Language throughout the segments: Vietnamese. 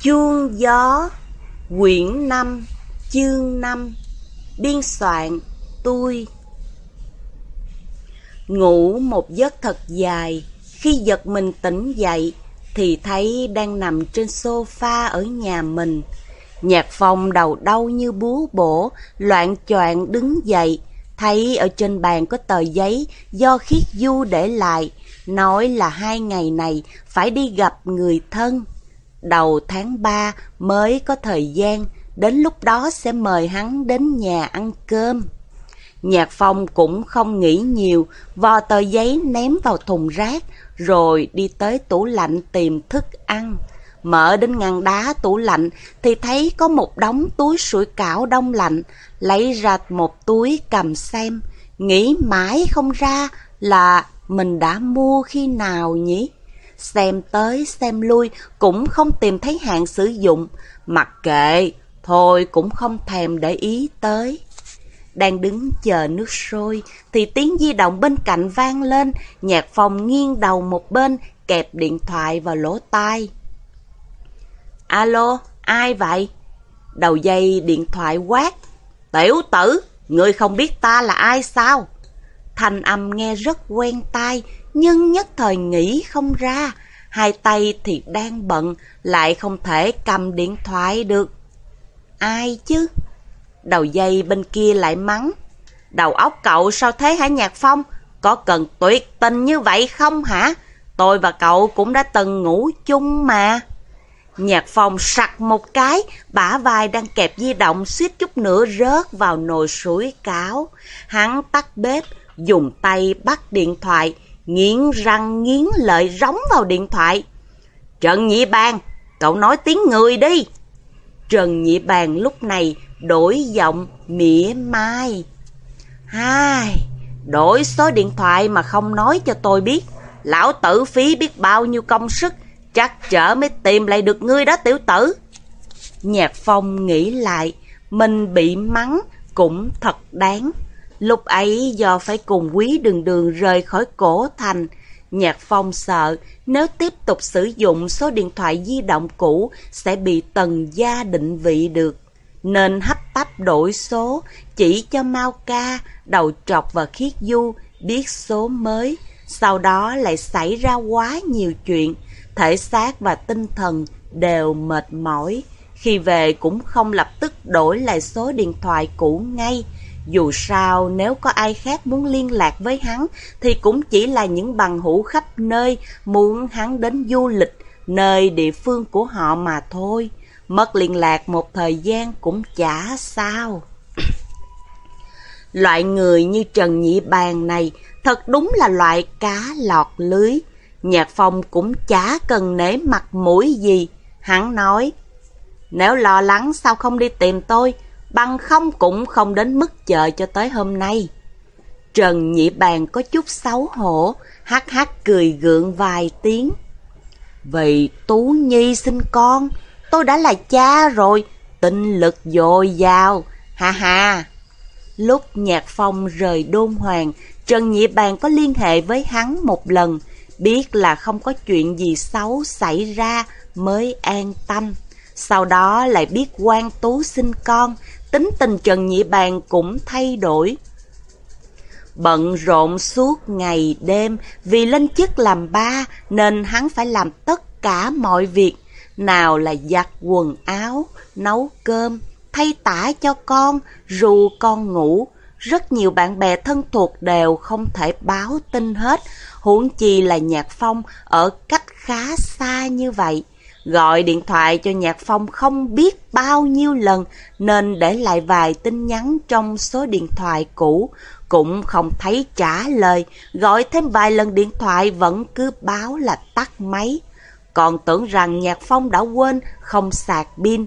Chuông gió, Quyển 5 Chương 5 Biên soạn Tôi. Ngủ một giấc thật dài, Khi giật mình tỉnh dậy Thì thấy đang nằm trên sofa ở nhà mình. Nhạc phong đầu đau như búa bổ, Loạn choạng đứng dậy, Thấy ở trên bàn có tờ giấy Do khiết du để lại, Nói là hai ngày này phải đi gặp người thân. Đầu tháng 3 mới có thời gian, đến lúc đó sẽ mời hắn đến nhà ăn cơm. Nhạc Phong cũng không nghĩ nhiều, vò tờ giấy ném vào thùng rác, rồi đi tới tủ lạnh tìm thức ăn. Mở đến ngăn đá tủ lạnh thì thấy có một đống túi sủi cảo đông lạnh, lấy ra một túi cầm xem, nghĩ mãi không ra là mình đã mua khi nào nhỉ? Xem tới xem lui cũng không tìm thấy hạn sử dụng, mặc kệ, thôi cũng không thèm để ý tới. Đang đứng chờ nước sôi thì tiếng di động bên cạnh vang lên, nhạc phòng nghiêng đầu một bên, kẹp điện thoại vào lỗ tai. Alo, ai vậy? Đầu dây điện thoại quát. Tiểu tử, ngươi không biết ta là ai sao? Thành âm nghe rất quen tai, nhưng nhất thời nghĩ không ra, hai tay thì đang bận, lại không thể cầm điện thoại được. Ai chứ? Đầu dây bên kia lại mắng. Đầu óc cậu sao thế hả Nhạc Phong? Có cần tuyệt tình như vậy không hả? Tôi và cậu cũng đã từng ngủ chung mà. Nhạc Phong sặc một cái, bả vai đang kẹp di động suýt chút nữa rớt vào nồi sủi cáo. Hắn tắt bếp, dùng tay bắt điện thoại, nghiến răng nghiến lợi rống vào điện thoại. Trần Nhị Bàn, cậu nói tiếng người đi. Trần Nhị Bàn lúc này đổi giọng mỉa mai. Hai, đổi số điện thoại mà không nói cho tôi biết. Lão tử phí biết bao nhiêu công sức, chắc chở mới tìm lại được ngươi đó tiểu tử. Nhạc Phong nghĩ lại, mình bị mắng cũng thật đáng. Lúc ấy do phải cùng quý đường đường rời khỏi cổ thành, Nhạc Phong sợ nếu tiếp tục sử dụng số điện thoại di động cũ sẽ bị tần gia định vị được. Nên hấp tấp đổi số chỉ cho Mao Ca, đầu trọc và khiết du biết số mới. Sau đó lại xảy ra quá nhiều chuyện, thể xác và tinh thần đều mệt mỏi. Khi về cũng không lập tức đổi lại số điện thoại cũ ngay, dù sao, nếu có ai khác muốn liên lạc với hắn, thì cũng chỉ là những bằng hữu khắp nơi muốn hắn đến du lịch, nơi địa phương của họ mà thôi. Mất liên lạc một thời gian cũng chả sao. loại người như Trần Nhị Bàn này thật đúng là loại cá lọt lưới. Nhạc Phong cũng chả cần nể mặt mũi gì. Hắn nói, nếu lo lắng sao không đi tìm tôi, bằng không cũng không đến mức chờ cho tới hôm nay. Trần Nhị Bàn có chút xấu hổ, hát hát cười gượng vài tiếng. Vì Tú Nhi sinh con, tôi đã là cha rồi, tinh lực dồi dào, ha ha. Lúc Nhạc Phong rời Đôn Hoàng, Trần Nhị Bàn có liên hệ với hắn một lần, biết là không có chuyện gì xấu xảy ra mới an tâm. Sau đó lại biết quan tú sinh con, tính tình Trần Nhị Bàn cũng thay đổi. Bận rộn suốt ngày đêm vì lên chức làm ba nên hắn phải làm tất cả mọi việc. Nào là giặt quần áo, nấu cơm, thay tả cho con, ru con ngủ. Rất nhiều bạn bè thân thuộc đều không thể báo tin hết, huống chi là Nhạc Phong ở cách khá xa như vậy. Gọi điện thoại cho Nhạc Phong không biết bao nhiêu lần nên để lại vài tin nhắn trong số điện thoại cũ, cũng không thấy trả lời, gọi thêm vài lần điện thoại vẫn cứ báo là tắt máy. Còn tưởng rằng Nhạc Phong đã quên không sạc pin.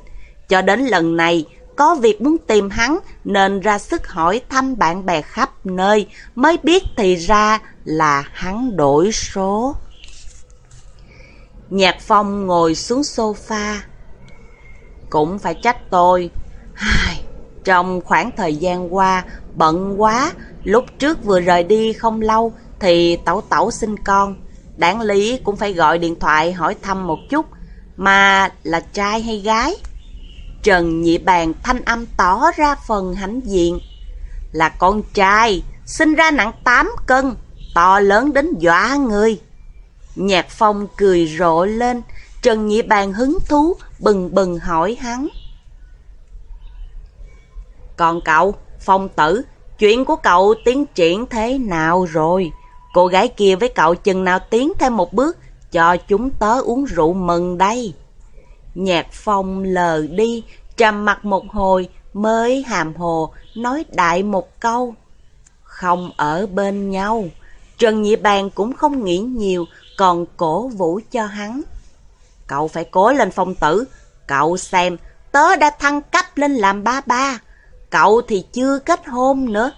Cho đến lần này, có việc muốn tìm hắn nên ra sức hỏi thăm bạn bè khắp nơi mới biết thì ra là hắn đổi số. Nhạc Phong ngồi xuống sofa. Cũng phải trách tôi. Trong khoảng thời gian qua, bận quá, lúc trước vừa rời đi không lâu thì tẩu tẩu sinh con. Đáng lý cũng phải gọi điện thoại hỏi thăm một chút. mà là trai hay gái? Trần Nhị Bàn thanh âm tỏ ra phần hãnh diện. Là con trai, sinh ra nặng 8 cân, to lớn đến dọa người. Nhạc Phong cười rộ lên, Trần Nhị Bàn hứng thú, bừng bừng hỏi hắn. Còn cậu, Phong Tử, chuyện của cậu tiến triển thế nào rồi? Cô gái kia với cậu chừng nào tiến thêm một bước, cho chúng tớ uống rượu mừng đây. Nhạc Phong lờ đi, trầm mặt một hồi, mới hàm hồ, nói đại một câu. Không ở bên nhau. Trần Nhị Bàn cũng không nghĩ nhiều, còn cổ vũ cho hắn. Cậu phải cố lên phong tử, cậu xem, tớ đã thăng cấp lên làm ba ba, cậu thì chưa kết hôn nữa.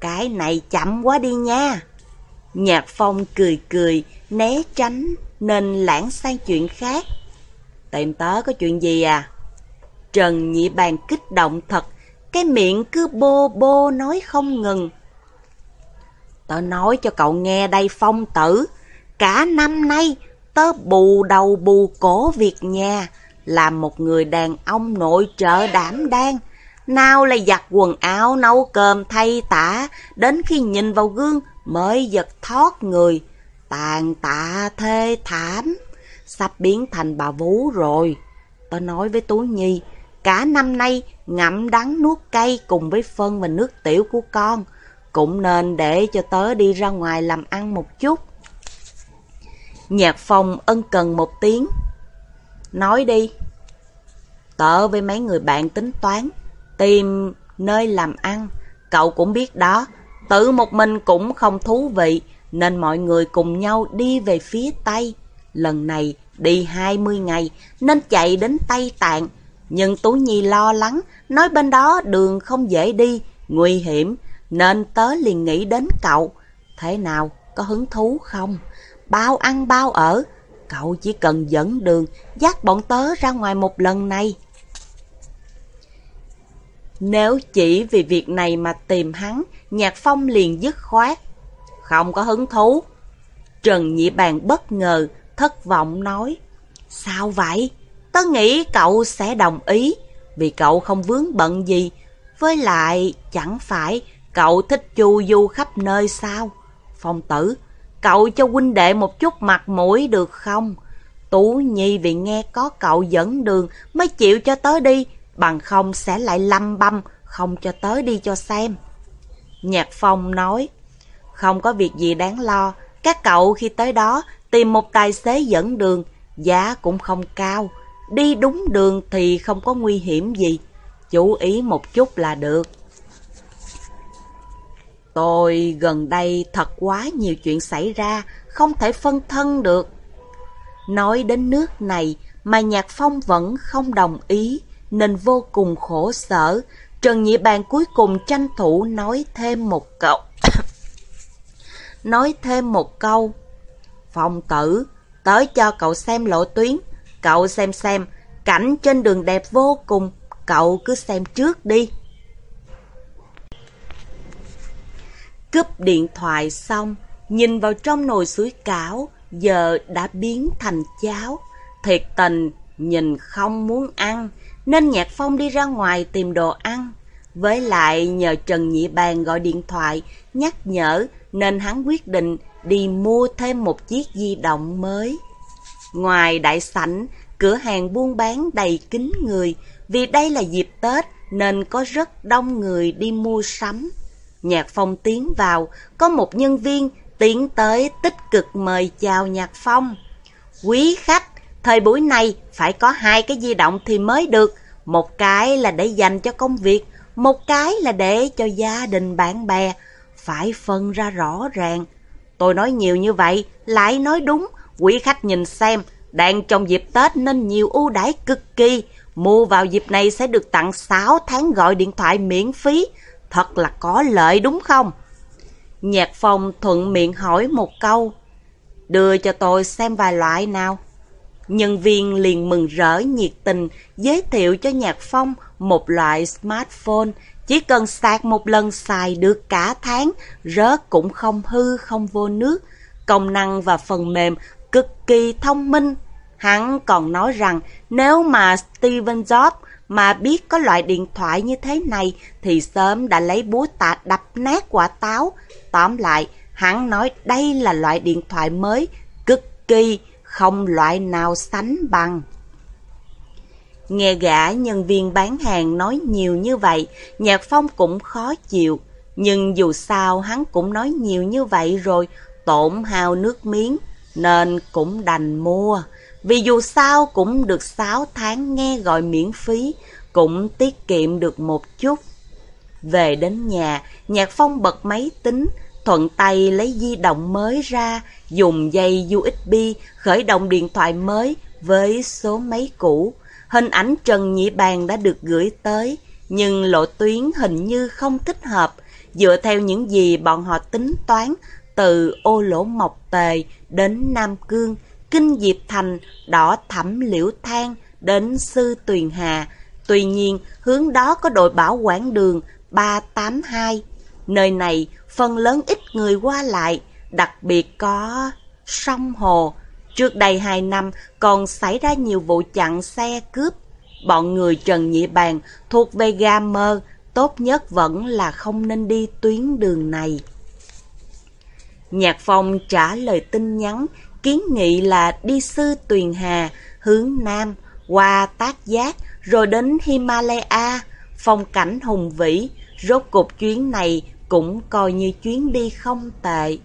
Cái này chậm quá đi nha. Nhạc phong cười cười, né tránh, nên lãng sang chuyện khác. Tìm tớ có chuyện gì à? Trần Nhị Bàn kích động thật, cái miệng cứ bô bô nói không ngừng. Tớ nói cho cậu nghe đây phong tử, cả năm nay tớ bù đầu bù cổ việc nhà, làm một người đàn ông nội trợ đảm đang. Nào là giặt quần áo, nấu cơm, thay tả, đến khi nhìn vào gương mới giật thoát người. Tàn tạ thê thảm, sắp biến thành bà vú rồi. Tớ nói với Tú Nhi, cả năm nay ngậm đắng nuốt cay cùng với phân và nước tiểu của con, cũng nên để cho tớ đi ra ngoài làm ăn một chút. Nhạc phong ân cần một tiếng. Nói đi. Tớ với mấy người bạn tính toán, tìm nơi làm ăn. Cậu cũng biết đó, tự một mình cũng không thú vị, nên mọi người cùng nhau đi về phía Tây. Lần này đi 20 ngày, nên chạy đến Tây Tạng. Nhưng Tú Nhi lo lắng, nói bên đó đường không dễ đi, nguy hiểm, nên tớ liền nghĩ đến cậu. Thế nào, có hứng thú không? Bao ăn bao ở. Cậu chỉ cần dẫn đường, dắt bọn tớ ra ngoài một lần này. Nếu chỉ vì việc này mà tìm hắn, Nhạc Phong liền dứt khoát. Không có hứng thú. Trần Nhị Bàn bất ngờ, thất vọng nói. Sao vậy? Tớ nghĩ cậu sẽ đồng ý, vì cậu không vướng bận gì. Với lại, chẳng phải cậu thích chu du khắp nơi sao? Phong tử, Cậu cho huynh đệ một chút mặt mũi được không? Tú Nhi vì nghe có cậu dẫn đường mới chịu cho tới đi, bằng không sẽ lại lâm băm, không cho tới đi cho xem. Nhạc Phong nói, không có việc gì đáng lo, các cậu khi tới đó tìm một tài xế dẫn đường, giá cũng không cao, đi đúng đường thì không có nguy hiểm gì, chú ý một chút là được. Tôi gần đây thật quá nhiều chuyện xảy ra, không thể phân thân được. Nói đến nước này mà Nhạc Phong vẫn không đồng ý, nên vô cùng khổ sở. Trần Nhị Bàn cuối cùng tranh thủ nói thêm một câu. nói thêm một câu. Phong tử, tới cho cậu xem lộ tuyến. Cậu xem xem, cảnh trên đường đẹp vô cùng. Cậu cứ xem trước đi. Cúp điện thoại xong, nhìn vào trong nồi suối cảo, giờ đã biến thành cháo. Thiệt tình, nhìn không muốn ăn, nên Nhạc Phong đi ra ngoài tìm đồ ăn. Với lại nhờ Trần Nhị Bàn gọi điện thoại, nhắc nhở, nên hắn quyết định đi mua thêm một chiếc di động mới. Ngoài đại sảnh, cửa hàng buôn bán đầy kín người, vì đây là dịp Tết nên có rất đông người đi mua sắm. Nhạc Phong tiến vào, có một nhân viên tiến tới tích cực mời chào Nhạc Phong. Quý khách, thời buổi này phải có hai cái di động thì mới được. Một cái là để dành cho công việc, một cái là để cho gia đình bạn bè. Phải phân ra rõ ràng. Tôi nói nhiều như vậy, lại nói đúng. Quý khách nhìn xem, đang trong dịp Tết nên nhiều ưu đãi cực kỳ. Mua vào dịp này sẽ được tặng 6 tháng gọi điện thoại miễn phí thật là có lợi đúng không? Nhạc phong thuận miệng hỏi một câu, đưa cho tôi xem vài loại nào. Nhân viên liền mừng rỡ nhiệt tình giới thiệu cho Nhạc Phong một loại smartphone chỉ cần sạc một lần xài được cả tháng, rớt cũng không hư không vô nước, công năng và phần mềm cực kỳ thông minh. Hắn còn nói rằng nếu mà Steven Jobs mà biết có loại điện thoại như thế này thì sớm đã lấy búa tạ đập nát quả táo. Tóm lại, hắn nói đây là loại điện thoại mới, cực kỳ, không loại nào sánh bằng. Nghe gã nhân viên bán hàng nói nhiều như vậy, Nhạc Phong cũng khó chịu. Nhưng dù sao hắn cũng nói nhiều như vậy rồi, tổn hao nước miếng, nên cũng đành mua. Vì dù sao cũng được 6 tháng nghe gọi miễn phí, cũng tiết kiệm được một chút. Về đến nhà, Nhạc Phong bật máy tính, thuận tay lấy di động mới ra, dùng dây USB khởi động điện thoại mới với số máy cũ. Hình ảnh Trần Nhị Bàn đã được gửi tới, nhưng lộ tuyến hình như không thích hợp. Dựa theo những gì bọn họ tính toán, từ ô lỗ mộc tề đến Nam Cương, Kinh Diệp Thành, đỏ thẫm liễu thang đến Sư Tuyền Hà. Tuy nhiên, hướng đó có đội bảo quản đường 382. Nơi này phần lớn ít người qua lại, đặc biệt có sông hồ. Trước đây hai năm còn xảy ra nhiều vụ chặn xe cướp. Bọn người Trần Nhị Bàn thuộc về ga mơ, tốt nhất vẫn là không nên đi tuyến đường này. Nhạc Phong trả lời tin nhắn, kiến nghị là đi sư Tuyền Hà, hướng Nam, qua Tác Giác, rồi đến Himalaya, phong cảnh hùng vĩ, rốt cuộc chuyến này cũng coi như chuyến đi không tệ.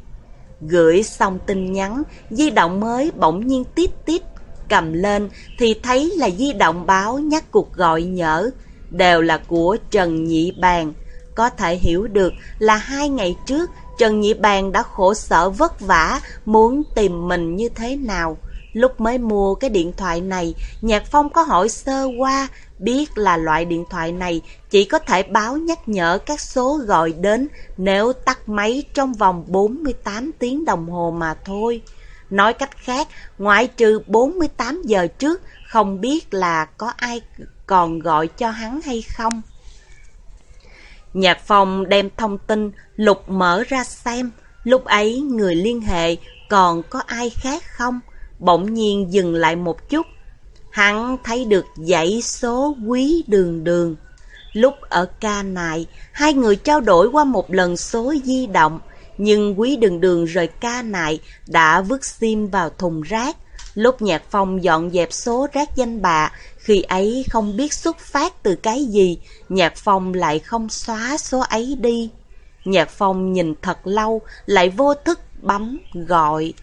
Gửi xong tin nhắn, di động mới bỗng nhiên tít tít, cầm lên thì thấy là di động báo nhắc cuộc gọi nhỡ, đều là của Trần Nhị Bàn. Có thể hiểu được là hai ngày trước Trần Nhị Bàn đã khổ sở vất vả muốn tìm mình như thế nào. Lúc mới mua cái điện thoại này, Nhạc Phong có hỏi sơ qua, biết là loại điện thoại này chỉ có thể báo nhắc nhở các số gọi đến nếu tắt máy trong vòng 48 tiếng đồng hồ mà thôi. Nói cách khác, ngoại trừ 48 giờ trước, không biết là có ai còn gọi cho hắn hay không. Nhạc phòng đem thông tin lục mở ra xem, lúc ấy người liên hệ còn có ai khác không? Bỗng nhiên dừng lại một chút, hắn thấy được dãy số quý đường đường. Lúc ở ca này hai người trao đổi qua một lần số di động, nhưng quý đường đường rời ca này đã vứt sim vào thùng rác. Lúc Nhạc Phong dọn dẹp số rác danh bạ, khi ấy không biết xuất phát từ cái gì, Nhạc Phong lại không xóa số ấy đi. Nhạc Phong nhìn thật lâu, lại vô thức bấm gọi.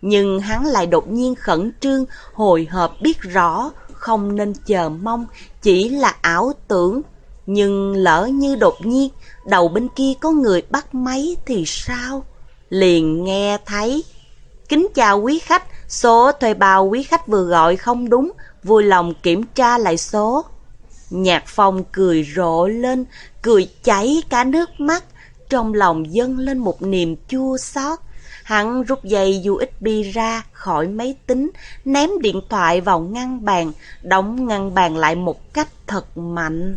Nhưng hắn lại đột nhiên khẩn trương, hồi hộp biết rõ, không nên chờ mong, chỉ là ảo tưởng. Nhưng lỡ như đột nhiên, đầu bên kia có người bắt máy thì sao? Liền nghe thấy. Kính chào quý khách, số thuê bao quý khách vừa gọi không đúng, vui lòng kiểm tra lại số. Nhạc phong cười rộ lên, cười chảy cả nước mắt, trong lòng dâng lên một niềm chua xót. Hắn rút dây USB ra khỏi máy tính, ném điện thoại vào ngăn bàn, đóng ngăn bàn lại một cách thật mạnh.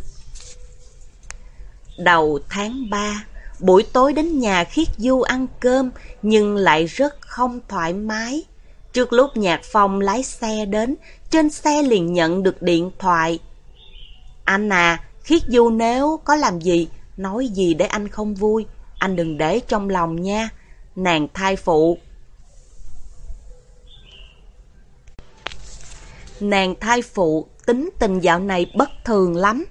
Đầu tháng 3, buổi tối đến nhà Khiết Du ăn cơm, nhưng lại rất không thoải mái. Trước lúc Nhạc Phong lái xe đến, trên xe liền nhận được điện thoại. Anh à, Khiết Du nếu có làm gì, nói gì để anh không vui, anh đừng để trong lòng nha. Nàng thai phụ. Nàng thai phụ tính tình dạo này bất thường lắm.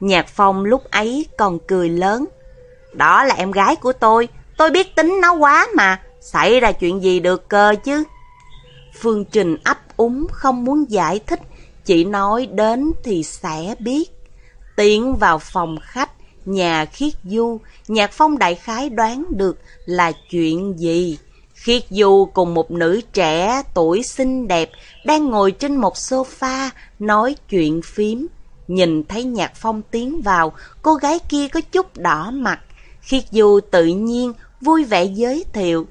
Nhạc Phong lúc ấy còn cười lớn. Đó là em gái của tôi, tôi biết tính nó quá mà, xảy ra chuyện gì được cơ chứ. Phương Trình ấp úng không muốn giải thích, chỉ nói đến thì sẽ biết. Tiến vào phòng khách, nhà khiết du, nhạc phong đại khái đoán được là chuyện gì. Khiết Du cùng một nữ trẻ tuổi xinh đẹp đang ngồi trên một sofa nói chuyện phím. Nhìn thấy Nhạc Phong tiến vào, cô gái kia có chút đỏ mặt. Khiết Du tự nhiên vui vẻ giới thiệu.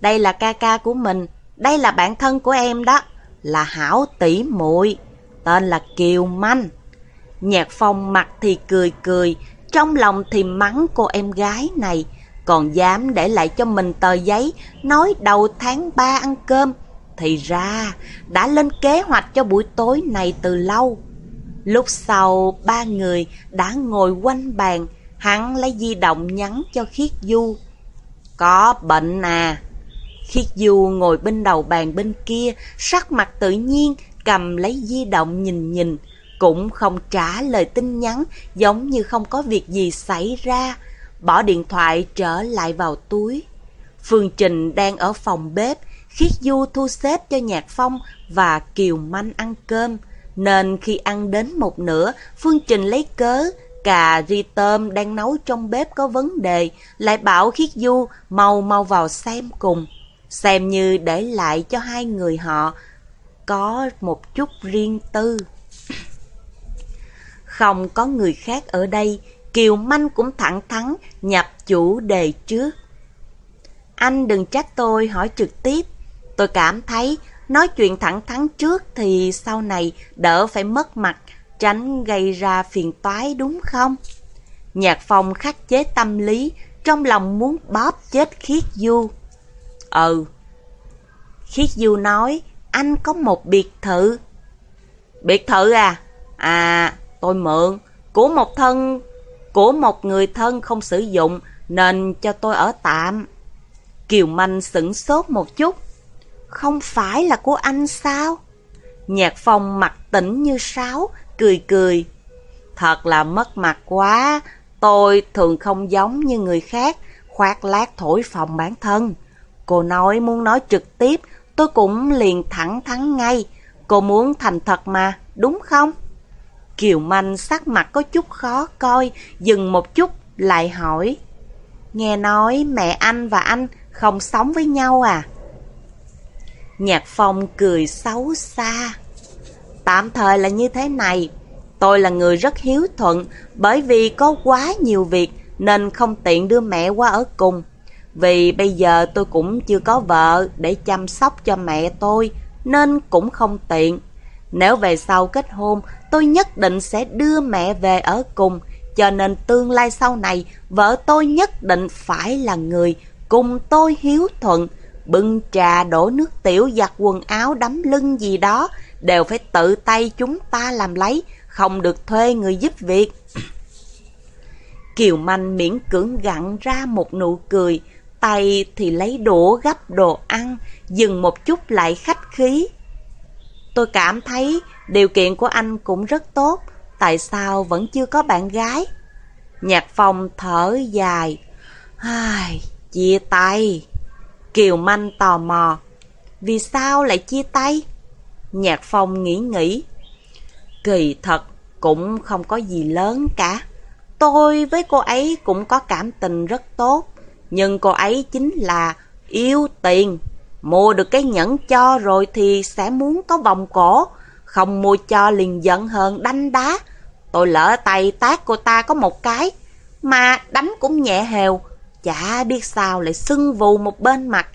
Đây là ca ca của mình, đây là bạn thân của em đó, là Hảo tỷ muội, tên là Kiều Manh. Nhạc Phong mặt thì cười cười, trong lòng thì mắng cô em gái này, còn dám để lại cho mình tờ giấy nói đầu tháng 3 ăn cơm, Thì ra, đã lên kế hoạch cho buổi tối này từ lâu. Lúc sau, ba người đã ngồi quanh bàn, hắn lấy di động nhắn cho Khiết Du. Có bệnh à? Khiết Du ngồi bên đầu bàn bên kia, sắc mặt tự nhiên, cầm lấy di động nhìn nhìn, cũng không trả lời tin nhắn, giống như không có việc gì xảy ra, bỏ điện thoại trở lại vào túi. Phương Trình đang ở phòng bếp, Khiết Du thu xếp cho Nhạc Phong và Kiều Manh ăn cơm, nên khi ăn đến một nửa, Phương Trình lấy cớ cà ri tôm đang nấu trong bếp có vấn đề, lại bảo Khiết Du mau mau vào xem cùng, xem như để lại cho hai người họ có một chút riêng tư. Không có người khác ở đây, Kiều Manh cũng thẳng thắn nhập chủ đề trước. Anh đừng trách tôi hỏi trực tiếp. Tôi cảm thấy nói chuyện thẳng thắn trước thì sau này đỡ phải mất mặt, tránh gây ra phiền toái đúng không? Nhạc phong khắc chế tâm lý, trong lòng muốn bóp chết Khiết Du. Ừ. Khiết Du nói, anh có một biệt thự. Biệt thự à? À, tôi mượn, của một thân, của một người thân không sử dụng, nên cho tôi ở tạm. Kiều Manh sửng sốt một chút. Không phải là của anh sao? Nhạc phong mặt tỉnh như sáo, cười cười. Thật là mất mặt quá, tôi thường không giống như người khác, khoác lác thổi phòng bản thân. Cô nói muốn nói trực tiếp, tôi cũng liền thẳng thắn ngay. Cô muốn thành thật mà, đúng không? Kiều Manh sắc mặt có chút khó coi, dừng một chút, lại hỏi. Nghe nói mẹ anh và anh không sống với nhau à? Nhạc Phong cười xấu xa. Tạm thời là như thế này. Tôi là người rất hiếu thuận bởi vì có quá nhiều việc nên không tiện đưa mẹ qua ở cùng. Vì bây giờ tôi cũng chưa có vợ để chăm sóc cho mẹ tôi nên cũng không tiện. Nếu về sau kết hôn, tôi nhất định sẽ đưa mẹ về ở cùng. Cho nên tương lai sau này, vợ tôi nhất định phải là người cùng tôi hiếu thuận, bưng trà đổ nước tiểu giặt quần áo đấm lưng gì đó, đều phải tự tay chúng ta làm lấy, không được thuê người giúp việc. Kiều Manh miễn cưỡng gặn ra một nụ cười, tay thì lấy đũa gấp đồ ăn, dừng một chút lại khách khí. Tôi cảm thấy điều kiện của anh cũng rất tốt, tại sao vẫn chưa có bạn gái? Nhạc phong thở dài. Ai, chia tay. Kiều Manh tò mò. Vì sao lại chia tay? Nhạc phong nghĩ nghĩ. Kỳ thật cũng không có gì lớn cả. Tôi với cô ấy cũng có cảm tình rất tốt. Nhưng cô ấy chính là yêu tiền. Mua được cái nhẫn cho rồi thì sẽ muốn có vòng cổ. Không mua cho liền giận hơn đánh đá. Tôi lỡ tay tác cô ta có một cái. Mà đánh cũng nhẹ hều. Chả biết sao lại sưng vù một bên mặt.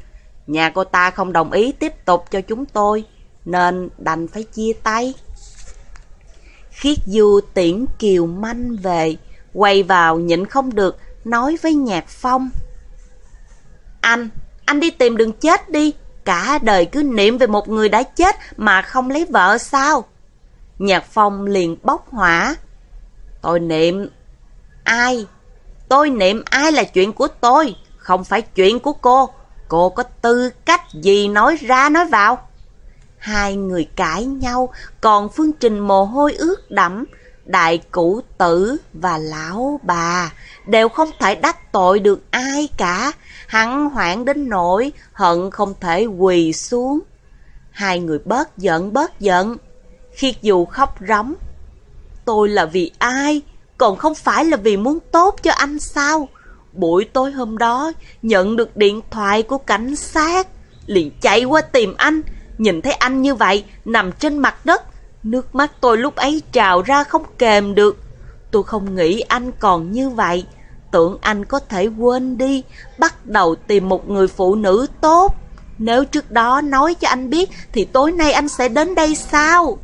Nhà cô ta không đồng ý tiếp tục cho chúng tôi. Nên đành phải chia tay. Khiết Du tiễn Kiều Manh về. Quay vào nhịn không được. Nói với Nhạc Phong. Anh, anh đi tìm đường chết đi. Cả đời cứ niệm về một người đã chết mà không lấy vợ sao? Nhạc Phong liền bốc hỏa. Tôi niệm ai? Tôi niệm ai là chuyện của tôi, không phải chuyện của cô. Cô có tư cách gì nói ra nói vào? Hai người cãi nhau, còn Phương Trình mồ hôi ướt đẫm, đại cụ tử và lão bà đều không thể đắc tội được ai cả. Hắn hoảng đến nỗi hận không thể quỳ xuống. Hai người bớt giận bớt giận. Khiết dù khóc rống. Tôi là vì ai? Còn không phải là vì muốn tốt cho anh sao? Buổi tối hôm đó, nhận được điện thoại của cảnh sát. Liền chạy qua tìm anh. Nhìn thấy anh như vậy, nằm trên mặt đất. Nước mắt tôi lúc ấy trào ra không kềm được. Tôi không nghĩ anh còn như vậy tưởng anh có thể quên đi, bắt đầu tìm một người phụ nữ tốt. Nếu trước đó nói cho anh biết thì tối nay anh sẽ đến đây sao?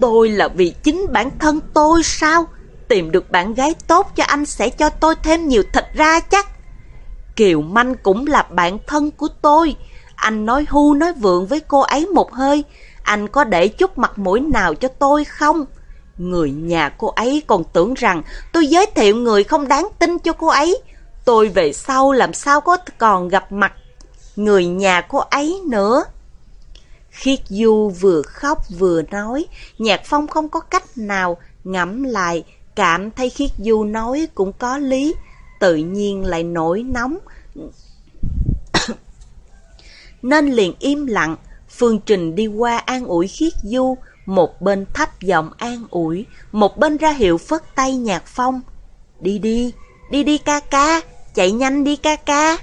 Tôi là vì chính bản thân tôi sao? Tìm được bạn gái tốt cho anh sẽ cho tôi thêm nhiều thịt ra chắc. Kiều Manh cũng là bạn thân của tôi. anh nói hu nói vượng với cô ấy một hơi, anh có để chút mặt mũi nào cho tôi không? Người nhà cô ấy còn tưởng rằng tôi giới thiệu người không đáng tin cho cô ấy. Tôi về sau làm sao có còn gặp mặt người nhà cô ấy nữa. Khiết Du vừa khóc vừa nói, Nhạc Phong không có cách nào ngẫm lại, cảm thấy Khiết Du nói cũng có lý, tự nhiên lại nổi nóng. Nên liền im lặng, Phương Trình đi qua an ủi Khiết Du, một bên thấp giọng an ủi, một bên ra hiệu phất tay Nhạc Phong. Đi đi, đi đi ca ca, chạy nhanh đi ca ca.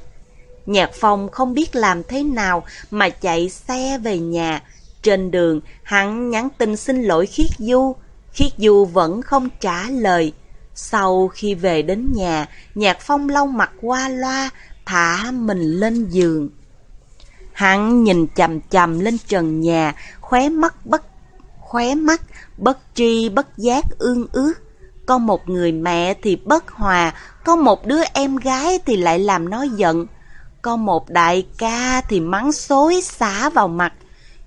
Nhạc Phong không biết làm thế nào mà chạy xe về nhà. Trên đường, hắn nhắn tin xin lỗi Khiết Du. Khiết Du vẫn không trả lời. Sau khi về đến nhà, Nhạc Phong lau mặt qua loa, thả mình lên giường. Hắn nhìn chầm chầm lên trần nhà, khóe mắt bất khóe mắt, bất tri bất giác ương ước. Có một người mẹ thì bất hòa, có một đứa em gái thì lại làm nó giận. Có một đại ca thì mắng xối xả vào mặt.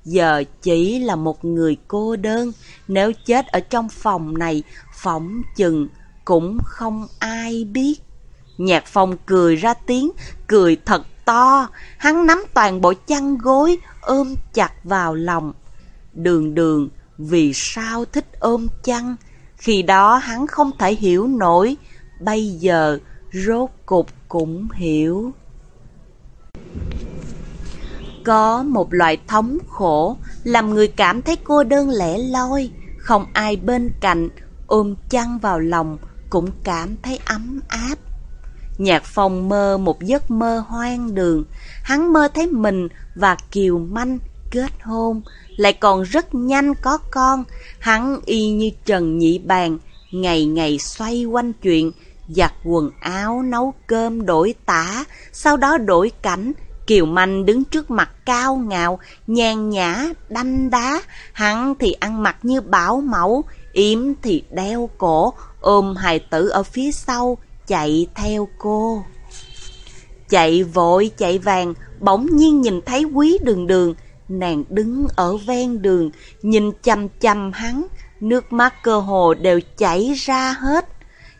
Giờ chỉ là một người cô đơn, nếu chết ở trong phòng này, phỏng chừng cũng không ai biết. Nhạc phong cười ra tiếng, cười thật to, hắn nắm toàn bộ chăn gối, ôm chặt vào lòng. Đường đường, vì sao thích ôm chăn? Khi đó hắn không thể hiểu nổi, bây giờ rốt cục cũng hiểu. Có một loại thống khổ làm người cảm thấy cô đơn lẻ loi, không ai bên cạnh, ôm chăn vào lòng cũng cảm thấy ấm áp. Nhạc phong mơ một giấc mơ hoang đường, hắn mơ thấy mình và Kiều Manh kết hôn, lại còn rất nhanh có con, hắn y như Trần Nhị Bàn, ngày ngày xoay quanh chuyện, giặt quần áo, nấu cơm, đổi tả, sau đó đổi cảnh, Kiều Manh đứng trước mặt cao ngạo, nhàn nhã, đanh đá, hắn thì ăn mặc như bảo mẫu, yếm thì đeo cổ, ôm hài tử ở phía sau, chạy theo cô. Chạy vội chạy vàng, bỗng nhiên nhìn thấy quý đường đường, nàng đứng ở ven đường, nhìn chăm chăm hắn, nước mắt cơ hồ đều chảy ra hết.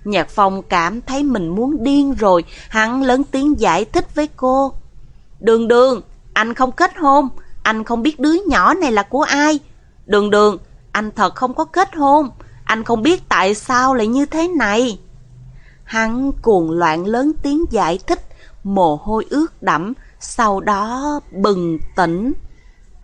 Nhạc phong cảm thấy mình muốn điên rồi, hắn lớn tiếng giải thích với cô. Đường đường, anh không kết hôn, anh không biết đứa nhỏ này là của ai. Đường đường, anh thật không có kết hôn, anh không biết tại sao lại như thế này. Hắn cuồng loạn lớn tiếng giải thích, mồ hôi ướt đẫm, sau đó bừng tỉnh.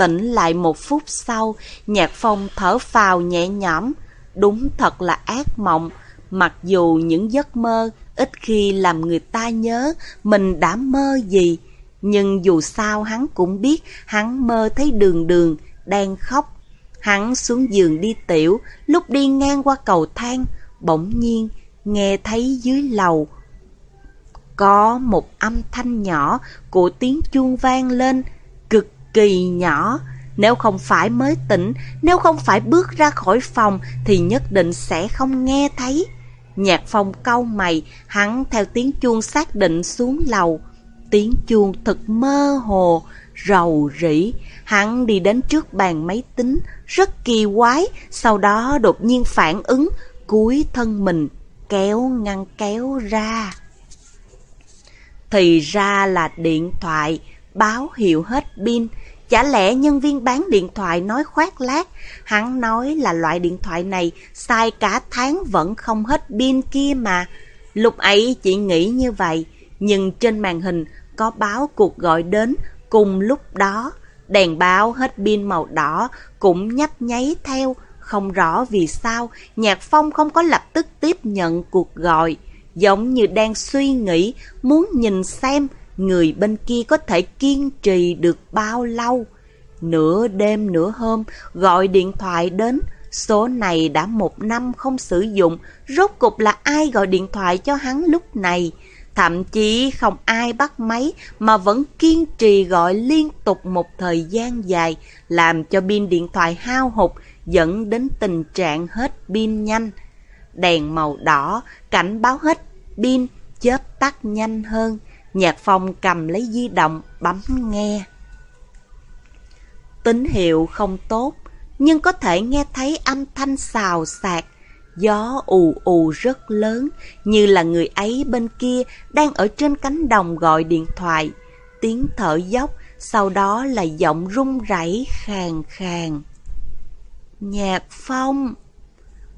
Tỉnh lại một phút sau, nhạc phong thở phào nhẹ nhõm. Đúng thật là ác mộng, mặc dù những giấc mơ ít khi làm người ta nhớ mình đã mơ gì. Nhưng dù sao hắn cũng biết hắn mơ thấy đường đường đang khóc. Hắn xuống giường đi tiểu, lúc đi ngang qua cầu thang, bỗng nhiên nghe thấy dưới lầu có một âm thanh nhỏ của tiếng chuông vang lên, kỳ nhỏ. Nếu không phải mới tỉnh, nếu không phải bước ra khỏi phòng thì nhất định sẽ không nghe thấy. Nhạc phong câu mày, hắn theo tiếng chuông xác định xuống lầu. Tiếng chuông thật mơ hồ, rầu rĩ. Hắn đi đến trước bàn máy tính, rất kỳ quái, sau đó đột nhiên phản ứng, cúi thân mình, kéo ngăn kéo ra. Thì ra là điện thoại, báo hiệu hết pin. Chả lẽ nhân viên bán điện thoại nói khoác lác, hắn nói là loại điện thoại này xài cả tháng vẫn không hết pin kia mà. Lúc ấy chỉ nghĩ như vậy, nhưng trên màn hình có báo cuộc gọi đến cùng lúc đó. Đèn báo hết pin màu đỏ cũng nhấp nháy theo, không rõ vì sao Nhạc Phong không có lập tức tiếp nhận cuộc gọi giống như đang suy nghĩ, muốn nhìn xem người bên kia có thể kiên trì được bao lâu. Nửa đêm nửa hôm gọi điện thoại đến, số này đã một năm không sử dụng, rốt cục là ai gọi điện thoại cho hắn lúc này. Thậm chí không ai bắt máy mà vẫn kiên trì gọi liên tục một thời gian dài, làm cho pin điện thoại hao hụt, dẫn đến tình trạng hết pin nhanh đèn màu đỏ, cảnh báo hết pin, chớp tắt nhanh hơn. Nhạc phong cầm lấy di động, bấm nghe. Tín hiệu không tốt, nhưng có thể nghe thấy âm thanh xào xạc. Gió ù ù rất lớn, như là người ấy bên kia đang ở trên cánh đồng gọi điện thoại. Tiếng thở dốc, sau đó là giọng run rẩy khàn khàn. Nhạc phong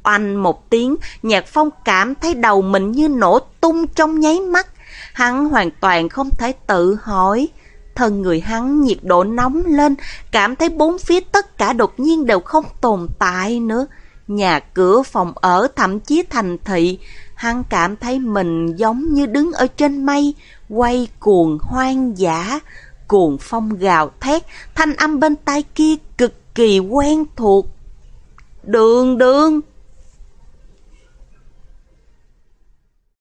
Oanh một tiếng, nhạc phong cảm thấy đầu mình như nổ tung trong nháy mắt. Hắn hoàn toàn không thể tự hỏi. Thân người hắn nhiệt độ nóng lên, cảm thấy bốn phía tất cả đột nhiên đều không tồn tại nữa. Nhà cửa phòng ở thậm chí thành thị, hắn cảm thấy mình giống như đứng ở trên mây, quay cuồng hoang dã, cuồng phong gào thét, thanh âm bên tai kia cực kỳ quen thuộc. Đường đường!